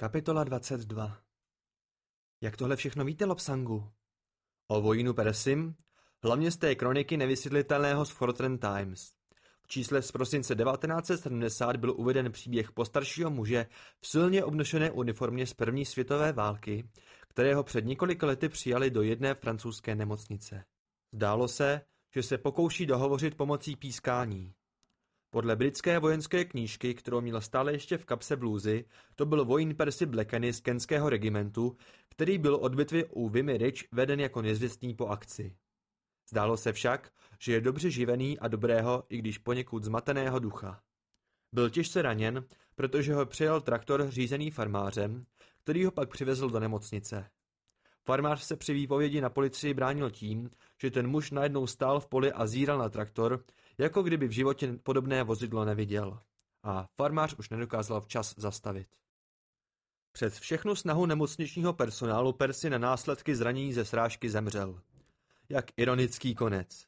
Kapitola 22 Jak tohle všechno víte, Lopsangu? O vojínu Persim? Hlavně z té kroniky nevysvětlitelného z Fortran Times. V čísle z prosince 1970 byl uveden příběh postaršího muže v silně obnošené uniformě z první světové války, kterého před několika lety přijali do jedné francouzské nemocnice. Zdálo se, že se pokouší dohovořit pomocí pískání. Podle britské vojenské knížky, kterou měl stále ještě v kapse blůzy, to byl vojín Percy Blackeny z kenského regimentu, který byl od bitvy u Vimy Ridge veden jako nezvěstný po akci. Zdálo se však, že je dobře živený a dobrého, i když poněkud zmateného ducha. Byl těžce raněn, protože ho přijal traktor řízený farmářem, který ho pak přivezl do nemocnice. Farmář se při výpovědi na policii bránil tím, že ten muž najednou stál v poli a zíral na traktor, jako kdyby v životě podobné vozidlo neviděl. A farmář už nedokázal včas zastavit. Přes všechnu snahu nemocničního personálu Percy na následky zranění ze srážky zemřel. Jak ironický konec.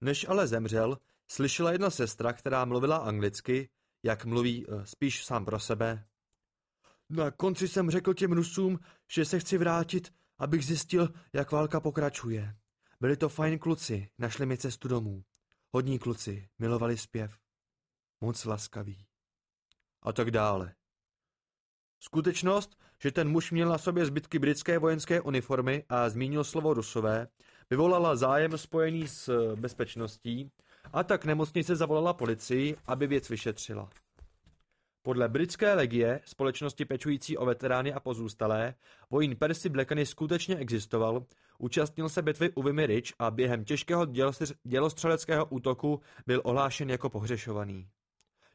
Než ale zemřel, slyšela jedna sestra, která mluvila anglicky, jak mluví eh, spíš sám pro sebe. Na konci jsem řekl těm Rusům, že se chci vrátit, abych zjistil, jak válka pokračuje. Byli to fajn kluci, našli mi cestu domů. Hodní kluci, milovali zpěv. Moc laskaví. A tak dále. Skutečnost, že ten muž měl na sobě zbytky britské vojenské uniformy a zmínil slovo rusové, vyvolala zájem spojený s bezpečností a tak nemocnice zavolala policii, aby věc vyšetřila. Podle britské legie, společnosti pečující o veterány a pozůstalé, vojín Percy Blackeny skutečně existoval, účastnil se bitvy u Vimy Ridge a během těžkého dělostřeleckého útoku byl ohlášen jako pohřešovaný.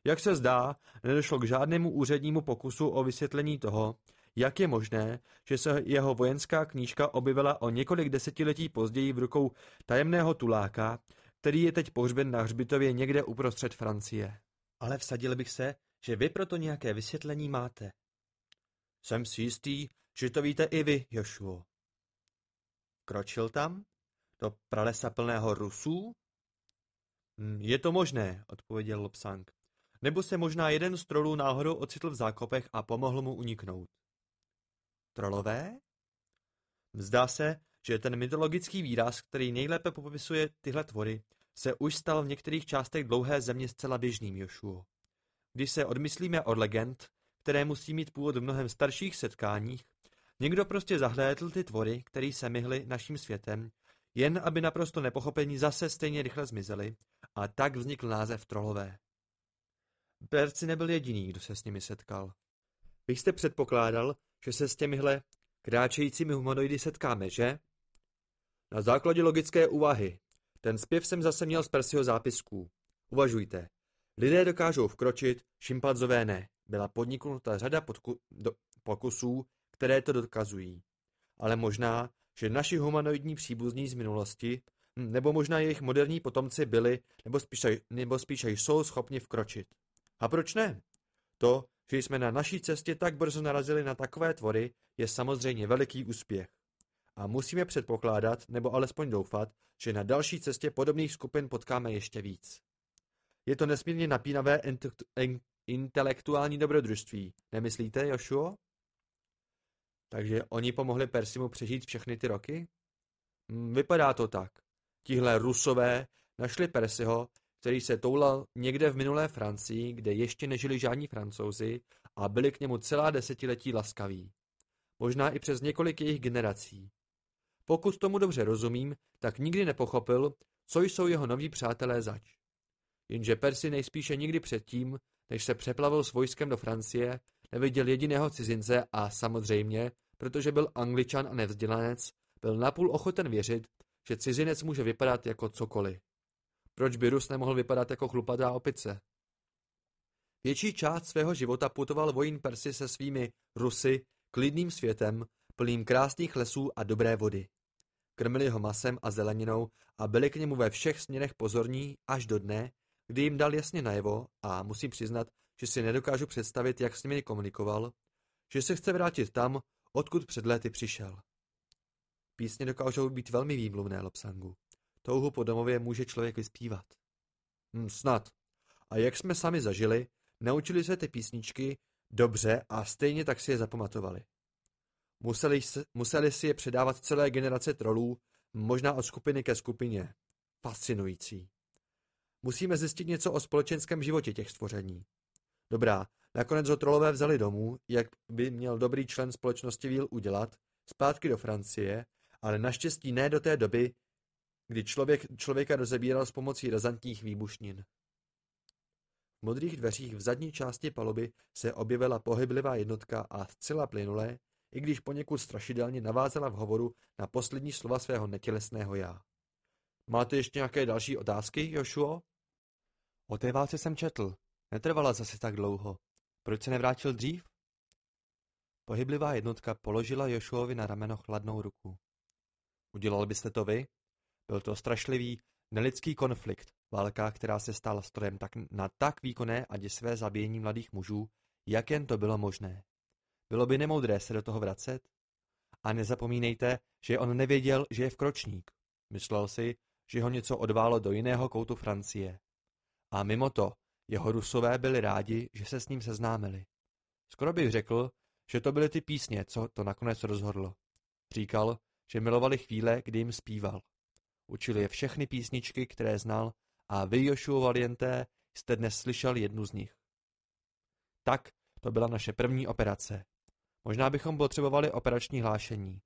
Jak se zdá, nedošlo k žádnému úřednímu pokusu o vysvětlení toho, jak je možné, že se jeho vojenská knížka objevila o několik desetiletí později v rukou tajemného tuláka, který je teď pohřben na hřbitově někde uprostřed Francie. Ale vsadil bych se, že vy proto nějaké vysvětlení máte. Jsem si jistý, že to víte i vy, Jošuo. Kročil tam? Do pralesa plného Rusů? Hm, je to možné, odpověděl Lopsang. Nebo se možná jeden z trolů náhodou ocitl v zákopech a pomohl mu uniknout. Trolové? Zdá se, že ten mytologický výraz, který nejlépe popisuje tyhle tvory, se už stal v některých částech dlouhé země zcela běžným, Jošuo. Když se odmyslíme od legend, které musí mít původ v mnohem starších setkáních, někdo prostě zahlédl ty tvory, které se myhly naším světem, jen aby naprosto nepochopení zase stejně rychle zmizely, a tak vznikl název trolové. Perci nebyl jediný, kdo se s nimi setkal. Vy jste předpokládal, že se s těmihle kráčejícími humanoidy setkáme, že? Na základě logické úvahy. Ten zpěv jsem zase měl z Persiho zápisků. Uvažujte. Lidé dokážou vkročit, šimpanzové ne. Byla podniknuta řada podku- do- pokusů, které to dokazují. Ale možná, že naši humanoidní příbuzní z minulosti, hm, nebo možná jejich moderní potomci byli, nebo spíše, nebo spíše jsou schopni vkročit. A proč ne? To, že jsme na naší cestě tak brzo narazili na takové tvory, je samozřejmě veliký úspěch. A musíme předpokládat, nebo alespoň doufat, že na další cestě podobných skupin potkáme ještě víc. Je to nesmírně napínavé intelektuální dobrodružství, nemyslíte, Jošuo? Takže oni pomohli Persimu přežít všechny ty roky? Hm, vypadá to tak. Tihle rusové našli Persiho, který se toulal někde v minulé Francii, kde ještě nežili žádní francouzi a byli k němu celá desetiletí laskaví. Možná i přes několik jejich generací. Pokud tomu dobře rozumím, tak nikdy nepochopil, co jsou jeho noví přátelé zač. Jenže Percy nejspíše nikdy předtím, než se přeplavil s vojskem do Francie, neviděl jediného cizince a samozřejmě, protože byl angličan a nevzdělanec, byl napůl ochoten věřit, že cizinec může vypadat jako cokoliv. Proč by Rus nemohl vypadat jako chlupatá opice? Větší část svého života putoval vojín Percy se svými Rusy klidným světem, plným krásných lesů a dobré vody. Krmili ho masem a zeleninou a byli k němu ve všech směrech pozorní až do dne, kdy jim dal jasně najevo, a musím přiznat, že si nedokážu představit, jak s nimi komunikoval, že se chce vrátit tam, odkud před léty přišel. Písně dokážou být velmi výmluvné, Lopsangu. Touhu po domově může člověk vyspívat. Hm, snad. A jak jsme sami zažili, naučili se ty písničky Dobře, a stejně tak si je zapamatovali. Museli, museli si je předávat celé generace trolů, možná od skupiny ke skupině. Fascinující. Musíme zjistit něco o společenském životě těch stvoření. Dobrá, nakonec ho trolové vzali domů, jak by měl dobrý člen společnosti Víl udělat, zpátky do Francie, ale naštěstí ne do té doby, kdy člověk člověka rozebíral s pomocí razantních výbušnin. V modrých dveřích v zadní části paluby se objevila pohyblivá jednotka a zcela plynulé, i když poněkud strašidelně navázala v hovoru na poslední slova svého netělesného já. Máte ještě nějaké další otázky, Jošuo? O té válce jsem četl. Netrvala zase tak dlouho. Proč se nevrátil dřív? Pohyblivá jednotka položila Jošuovi na rameno chladnou ruku. Udělal byste to vy? Byl to strašlivý, nelidský konflikt, válka, která se stala strojem tak, na tak výkonné a děsivé zabíjení mladých mužů, jak jen to bylo možné. Bylo by nemoudré se do toho vracet? A nezapomínejte, že on nevěděl, že je vkročník. Myslel si, že ho něco odválo do jiného koutu Francie. A mimo to, jeho rusové byli rádi, že se s ním seznámili. Skoro bych řekl, že to byly ty písně, co to nakonec rozhodlo. Říkal, že milovali chvíle, kdy jim zpíval. Učil je všechny písničky, které znal a vy, Joshua Valienté, jste dnes slyšel jednu z nich. Tak, to byla naše první operace. Možná bychom potřebovali operační hlášení.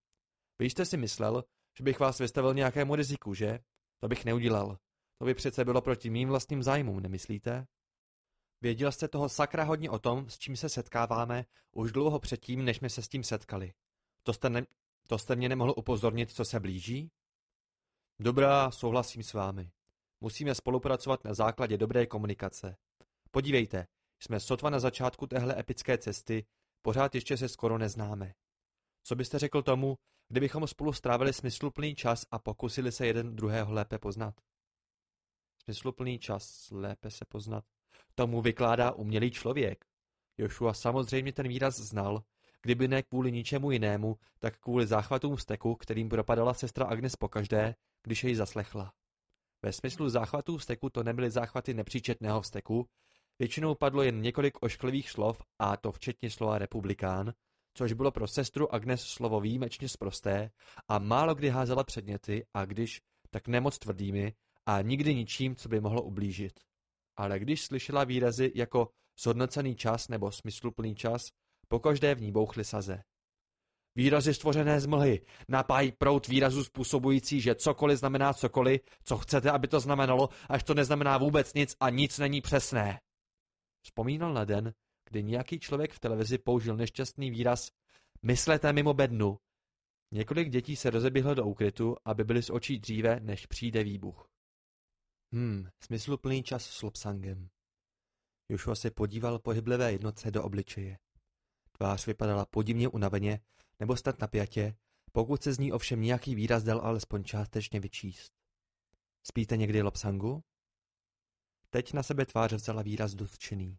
Vy jste si myslel, že bych vás vystavil nějakému riziku, že? To bych neudělal. To by přece bylo proti mým vlastním zájmům, nemyslíte? Věděl jste toho sakra hodně o tom, s čím se setkáváme, už dlouho předtím, než jsme se s tím setkali. To jste, ne... to jste mě nemohl upozornit, co se blíží? Dobrá, souhlasím s vámi. Musíme spolupracovat na základě dobré komunikace. Podívejte, jsme sotva na začátku téhle epické cesty, pořád ještě se skoro neznáme. Co byste řekl tomu, kdybychom spolu strávili smysluplný čas a pokusili se jeden druhého lépe poznat? Smysluplný čas, lépe se poznat. Tomu vykládá umělý člověk. Joshua samozřejmě ten výraz znal, kdyby ne kvůli ničemu jinému, tak kvůli záchvatům steku, kterým propadala sestra Agnes pokaždé, když jej zaslechla. Ve smyslu záchvatů vzteku to nebyly záchvaty nepříčetného vzteku, většinou padlo jen několik ošklivých slov, a to včetně slova republikán, což bylo pro sestru Agnes slovo výjimečně sprosté a málo kdy házela předměty a když, tak nemoc tvrdými a nikdy ničím, co by mohlo ublížit. Ale když slyšela výrazy jako zhodnocený čas nebo smysluplný čas, pokaždé v ní bouchly saze. Výrazy stvořené z mlhy napájí prout výrazu způsobující, že cokoliv znamená cokoliv, co chcete, aby to znamenalo, až to neznamená vůbec nic a nic není přesné. Vzpomínal na den, kdy nějaký člověk v televizi použil nešťastný výraz myslete mimo bednu. Několik dětí se rozeběhlo do úkrytu, aby byli z očí dříve, než přijde výbuch. Hmm, smysluplný čas s Lopsangem. Joshua se podíval pohyblivé jednotce do obličeje. Tvář vypadala podivně unaveně nebo snad napjatě, pokud se z ní ovšem nějaký výraz dal alespoň částečně vyčíst. Spíte někdy Lopsangu? Teď na sebe tvář vzala výraz dotčený.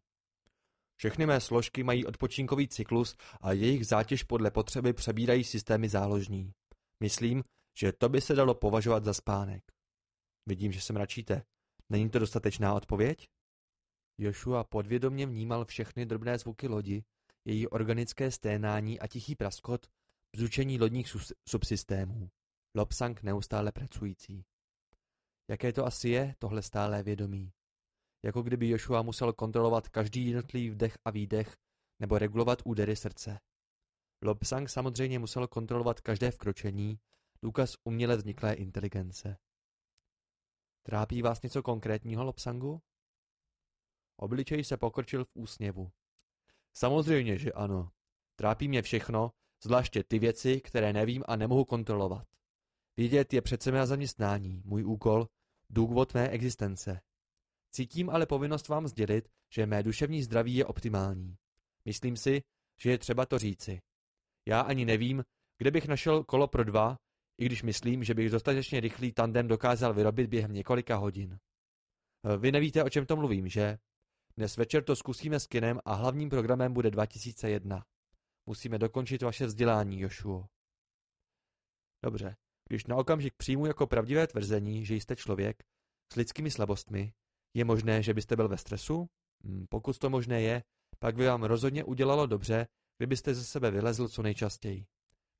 Všechny mé složky mají odpočinkový cyklus a jejich zátěž podle potřeby přebírají systémy záložní. Myslím, že to by se dalo považovat za spánek. Vidím, že se mračíte. Není to dostatečná odpověď? Joshua podvědomně vnímal všechny drobné zvuky lodi, její organické sténání a tichý praskot, bzučení lodních subsystémů. Lobsang neustále pracující. Jaké to asi je, tohle stálé vědomí? Jako kdyby Joshua musel kontrolovat každý jednotlivý vdech a výdech nebo regulovat údery srdce. Lobsang samozřejmě musel kontrolovat každé vkročení, důkaz uměle vzniklé inteligence. Trápí vás něco konkrétního, Lobsangu? Obličej se pokrčil v úsměvu. Samozřejmě, že ano. Trápí mě všechno, zvláště ty věci, které nevím a nemohu kontrolovat. Vědět je přece mé zaměstnání, můj úkol, důvod mé existence. Cítím ale povinnost vám sdělit, že mé duševní zdraví je optimální. Myslím si, že je třeba to říci. Já ani nevím, kde bych našel kolo pro dva, i když myslím, že bych dostatečně rychlý tandem dokázal vyrobit během několika hodin. Vy nevíte, o čem to mluvím, že? Dnes večer to zkusíme s kinem a hlavním programem bude 2001. Musíme dokončit vaše vzdělání, Jošuo. Dobře, když na okamžik přijmu jako pravdivé tvrzení, že jste člověk s lidskými slabostmi, je možné, že byste byl ve stresu? Hm, pokud to možné je, Pak by vám rozhodně udělalo dobře, kdybyste ze sebe vylezl co nejčastěji.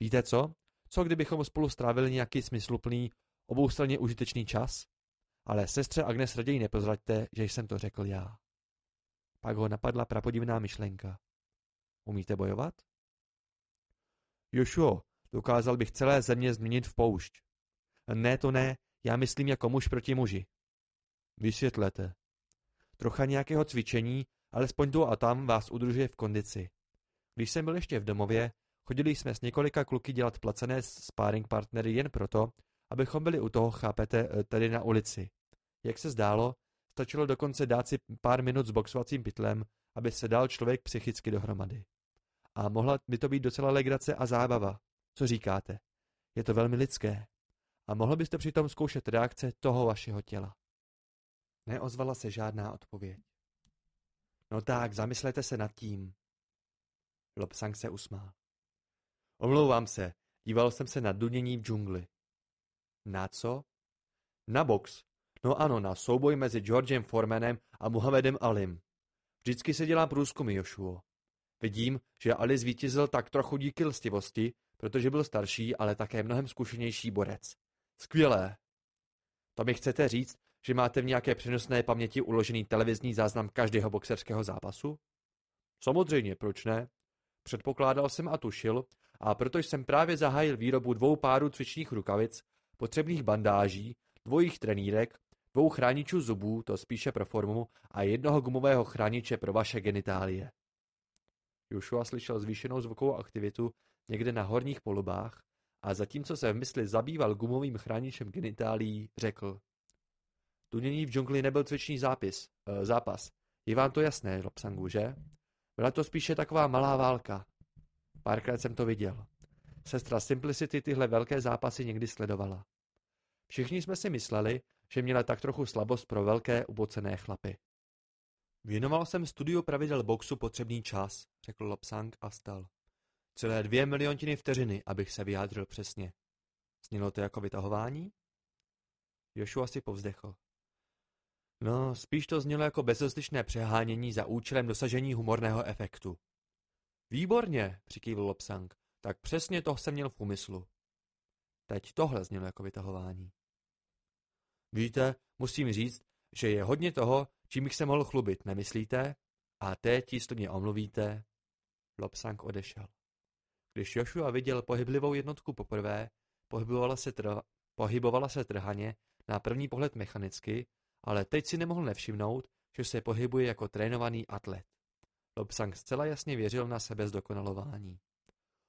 Víte co? Co kdybychom spolu strávili nějaký smysluplný, oboustranně užitečný čas? Ale sestře Agnes raději nepozraďte, že jsem to řekl já. Pak ho napadla prapodivná myšlenka. Umíte bojovat? Jošuo, dokázal bych celé země změnit v poušť. Ne, to ne, já myslím jako muž proti muži. Vysvětlete. Trocha nějakého cvičení, alespoň tu a tam vás udržuje v kondici. Když jsem byl ještě v domově, chodili jsme s několika kluky dělat placené sparring partnery jen proto, abychom byli u toho, chápete, eh, tedy na ulici. Jak se zdálo, stačilo dokonce dát si pár minut s boxovacím pytlem, aby se dal člověk psychicky dohromady. A mohla by to být docela legrace a zábava. Co říkáte? Je to velmi lidské. A mohl byste přitom zkoušet reakce toho vašeho těla. Neozvala se žádná odpověď. No tak, zamyslete se nad tím. Lobsang se usmál. Omlouvám se, díval jsem se na dunění v džungli. Na co? Na box. No ano, na souboj mezi Georgem Formanem a Muhammedem Alim. Vždycky se dělá průzkumy, Jošuo. Vidím, že Ali zvítězil tak trochu díky lstivosti, protože byl starší, ale také mnohem zkušenější borec. Skvělé. To mi chcete říct, že máte v nějaké přenosné paměti uložený televizní záznam každého boxerského zápasu? Samozřejmě, proč ne? Předpokládal jsem a tušil, a proto jsem právě zahájil výrobu dvou párů cvičních rukavic, potřebných bandáží, dvojích trenírek, dvou chráničů zubů, to spíše pro formu, a jednoho gumového chrániče pro vaše genitálie. Joshua slyšel zvýšenou zvukovou aktivitu někde na horních polubách a zatímco se v mysli zabýval gumovým chráničem genitálií, řekl. Tunění v džungli nebyl cvičný zápis, e, zápas. Je vám to jasné, Lopsangu, že? Byla to spíše taková malá válka. Párkrát jsem to viděl. Sestra Simplicity tyhle velké zápasy někdy sledovala. Všichni jsme si mysleli, že měla tak trochu slabost pro velké ubocené chlapy. Věnoval jsem studiu pravidel boxu potřebný čas, řekl Lopsang a vstal. Celé dvě miliontiny vteřiny, abych se vyjádřil přesně. Snělo to jako vytahování? Joshua si povzdechl. No, spíš to znělo jako bezostyšné přehánění za účelem dosažení humorného efektu. Výborně, přikývl Lopsang. Tak přesně to jsem měl v úmyslu. Teď tohle znělo jako vytahování. Víte, musím říct, že je hodně toho, čím bych se mohl chlubit, nemyslíte? A teď, jestli mě omluvíte, Lopsang odešel. Když Joshua viděl pohyblivou jednotku poprvé, pohybovala se, trha, pohybovala se trhaně, na první pohled mechanicky, ale teď si nemohl nevšimnout, že se pohybuje jako trénovaný atlet. Lobsang zcela jasně věřil na sebe zdokonalování.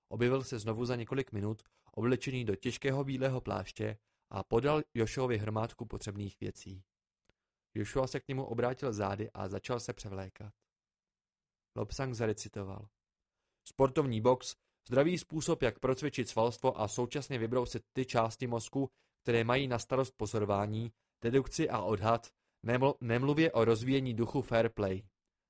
Objevil se znovu za několik minut, oblečený do těžkého bílého pláště a podal Jošovi hromádku potřebných věcí. Joshua se k němu obrátil zády a začal se převlékat. Lobsang zarecitoval. Sportovní box, zdravý způsob, jak procvičit svalstvo a současně vybrousit ty části mozku, které mají na starost pozorování, dedukci a odhad, nemluvě o rozvíjení duchu fair play.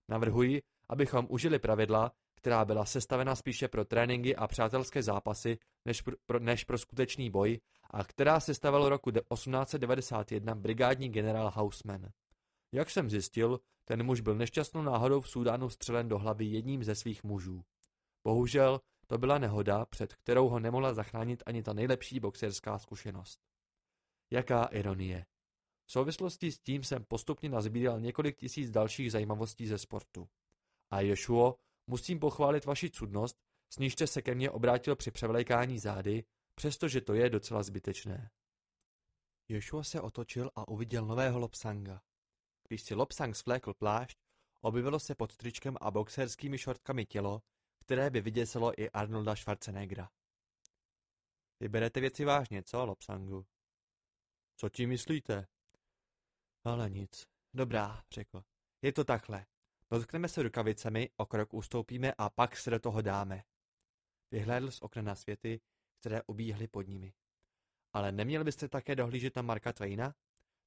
Navrhuji, abychom užili pravidla, která byla sestavena spíše pro tréninky a přátelské zápasy než pro, než pro skutečný boj a která sestavil roku 1891 brigádní generál Houseman. Jak jsem zjistil, ten muž byl nešťastnou náhodou v Súdánu střelen do hlavy jedním ze svých mužů. Bohužel, to byla nehoda, před kterou ho nemohla zachránit ani ta nejlepší boxerská zkušenost. Jaká ironie. V souvislosti s tím jsem postupně nazbíral několik tisíc dalších zajímavostí ze sportu. A Ješuo, musím pochválit vaši cudnost, s níž jste se ke mně obrátil při převlékání zády, přestože to je docela zbytečné. Ješua se otočil a uviděl nového Lopsanga. Když si Lopsang svlékl plášť, objevilo se pod tričkem a boxerskými šortkami tělo, které by vyděsilo i Arnolda Schwarzeneggera. Vyberete věci vážně, co, Lopsangu? Co tím myslíte? Ale nic. Dobrá, řekl. Je to takhle. Dotkneme se rukavicemi, o krok ustoupíme a pak se do toho dáme. Vyhlédl z okna na světy, které ubíhly pod nimi. Ale neměl byste také dohlížet na Marka Twaina?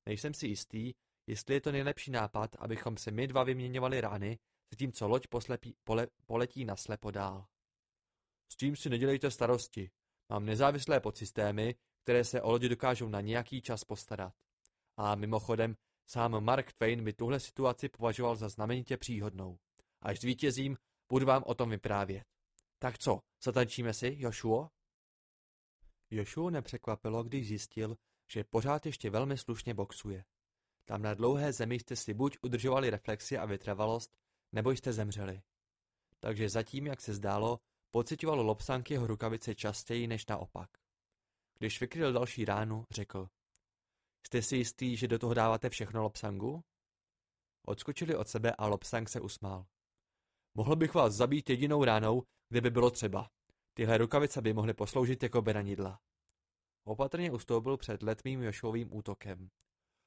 Nejsem si jistý, jestli je to nejlepší nápad, abychom se my dva vyměňovali rány, zatímco loď poslepí, pole, poletí naslepo dál. S tím si nedělejte starosti. Mám nezávislé podsystémy, které se o lodi dokážou na nějaký čas postarat. A mimochodem, Sám Mark Twain by tuhle situaci považoval za znamenitě příhodnou. Až zvítězím, budu vám o tom vyprávět. Tak co, zatančíme si, Jošuo? Jošuo nepřekvapilo, když zjistil, že pořád ještě velmi slušně boxuje. Tam na dlouhé zemi jste si buď udržovali reflexi a vytrvalost, nebo jste zemřeli. Takže zatím, jak se zdálo, pocitoval Lobsang jeho rukavice častěji než naopak. Když vykryl další ránu, řekl. Jste si jistý, že do toho dáváte všechno Lobsangu? Odskočili od sebe a Lobsang se usmál. Mohl bych vás zabít jedinou ránou, kdyby bylo třeba. Tyhle rukavice by mohly posloužit jako beranidla. Opatrně ustoupil před letmým Jošovým útokem.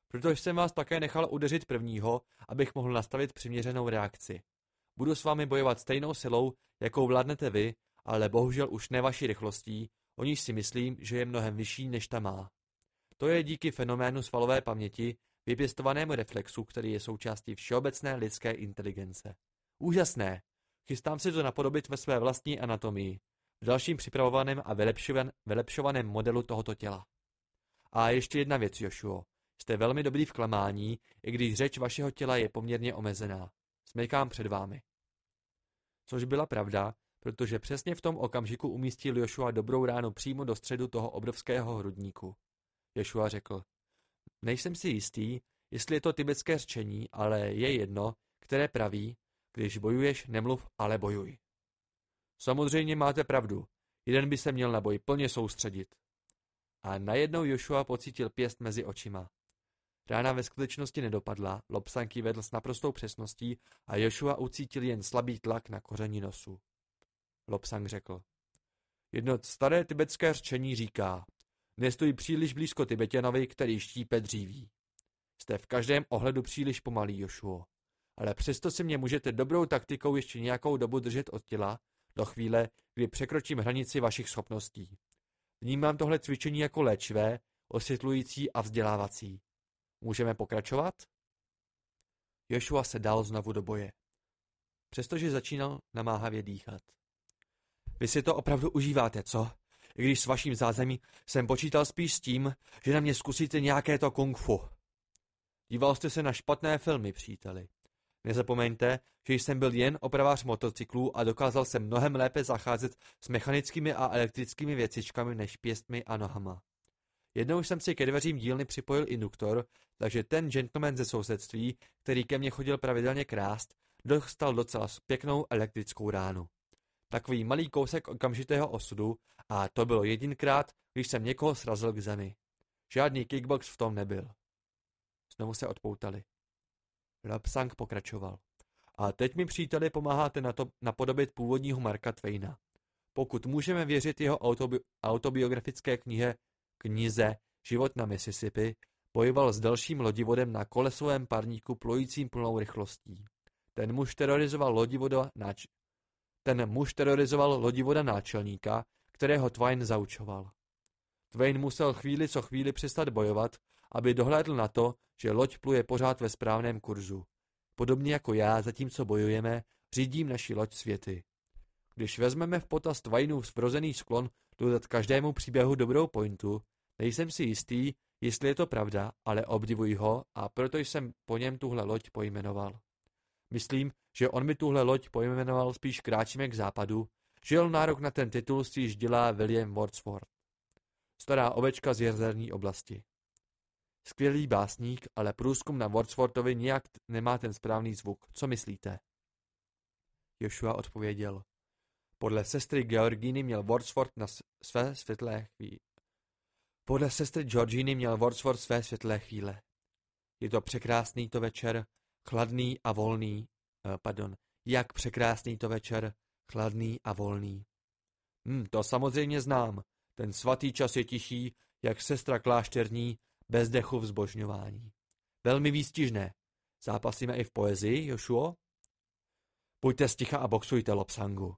Protože jsem vás také nechal udeřit prvního, abych mohl nastavit přiměřenou reakci. Budu s vámi bojovat stejnou silou, jakou vládnete vy, ale bohužel už ne vaší rychlostí, o níž si myslím, že je mnohem vyšší, než ta má. To je díky fenoménu svalové paměti, vypěstovanému reflexu, který je součástí všeobecné lidské inteligence. Úžasné! Chystám se to napodobit ve své vlastní anatomii, v dalším připravovaném a vylepšovan, vylepšovaném modelu tohoto těla. A ještě jedna věc, Jošuo. Jste velmi dobrý v klamání, i když řeč vašeho těla je poměrně omezená. Smykám před vámi. Což byla pravda, protože přesně v tom okamžiku umístil Joshua dobrou ránu přímo do středu toho obrovského hrudníku. Joshua řekl, nejsem si jistý, jestli je to tibetské řečení, ale je jedno, které praví, když bojuješ, nemluv, ale bojuj. Samozřejmě máte pravdu, jeden by se měl na boj plně soustředit. A najednou Joshua pocítil pěst mezi očima. Rána ve skutečnosti nedopadla, Lobsanky vedl s naprostou přesností a Joshua ucítil jen slabý tlak na koření nosu. Lobsang řekl. Jedno staré tibetské řečení říká, nestoj příliš blízko Tibetanovi, který štípe dříví. Jste v každém ohledu příliš pomalý, Jošuo. Ale přesto si mě můžete dobrou taktikou ještě nějakou dobu držet od těla, do chvíle, kdy překročím hranici vašich schopností. Vnímám tohle cvičení jako léčivé, osvětlující a vzdělávací. Můžeme pokračovat? Joshua se dal znovu do boje. Přestože začínal namáhavě dýchat. Vy si to opravdu užíváte, co? I když s vaším zázemí jsem počítal spíš s tím, že na mě zkusíte nějaké to kung fu. Díval jste se na špatné filmy, příteli. Nezapomeňte, že jsem byl jen opravář motocyklů a dokázal jsem mnohem lépe zacházet s mechanickými a elektrickými věcičkami než pěstmi a nohama. Jednou jsem si ke dveřím dílny připojil induktor, takže ten gentleman ze sousedství, který ke mně chodil pravidelně krást, dostal docela pěknou elektrickou ránu. Takový malý kousek okamžitého osudu a to bylo jedinkrát, když jsem někoho srazil k zemi. Žádný kickbox v tom nebyl. Znovu se odpoutali. Lapsang pokračoval. A teď mi příteli pomáháte na to, napodobit původního Marka Twaina. Pokud můžeme věřit jeho autobi autobiografické knihe knize Život na Mississippi, bojoval s dalším lodivodem na kolesovém parníku plujícím plnou rychlostí. Ten muž terorizoval lodivoda náč... Ten muž terorizoval lodivoda náčelníka, kterého Twain zaučoval. Twain musel chvíli co chvíli přestat bojovat, aby dohlédl na to, že loď pluje pořád ve správném kurzu. Podobně jako já, zatímco bojujeme, řídím naši loď světy. Když vezmeme v potaz Twainův vrozený sklon dodat každému příběhu dobrou pointu, nejsem si jistý, jestli je to pravda, ale obdivuji ho a proto jsem po něm tuhle loď pojmenoval. Myslím, že on mi tuhle loď pojmenoval spíš kráčíme k západu, žil nárok na ten titul si již dělá William Wordsworth. Stará ovečka z jezerní oblasti. Skvělý básník, ale průzkum na Wordsworthovi nijak nemá ten správný zvuk. Co myslíte? Joshua odpověděl. Podle sestry Georginy měl Wordsworth na své světlé chvíle. Podle sestry Georginy měl Wordsworth své světlé chvíle. Je to překrásný to večer, chladný a volný, eh, pardon, jak překrásný to večer, chladný a volný. Hm, to samozřejmě znám. Ten svatý čas je tichý, jak sestra klášterní, bez dechu vzbožňování. Velmi výstižné. Zápasíme i v poezii, Jošuo? Pojďte sticha a boxujte, Lopsangu.